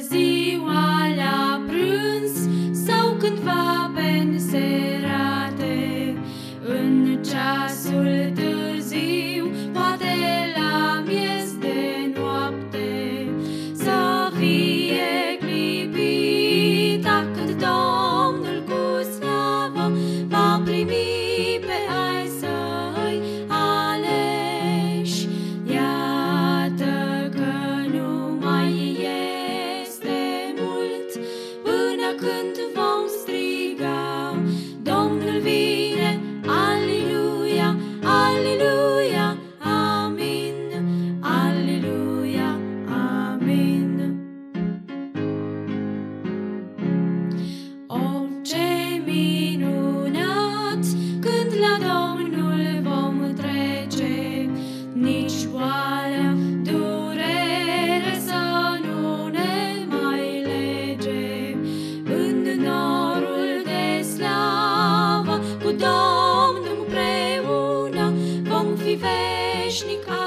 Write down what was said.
Ziwa. couldn't avoid. rzemieślnik,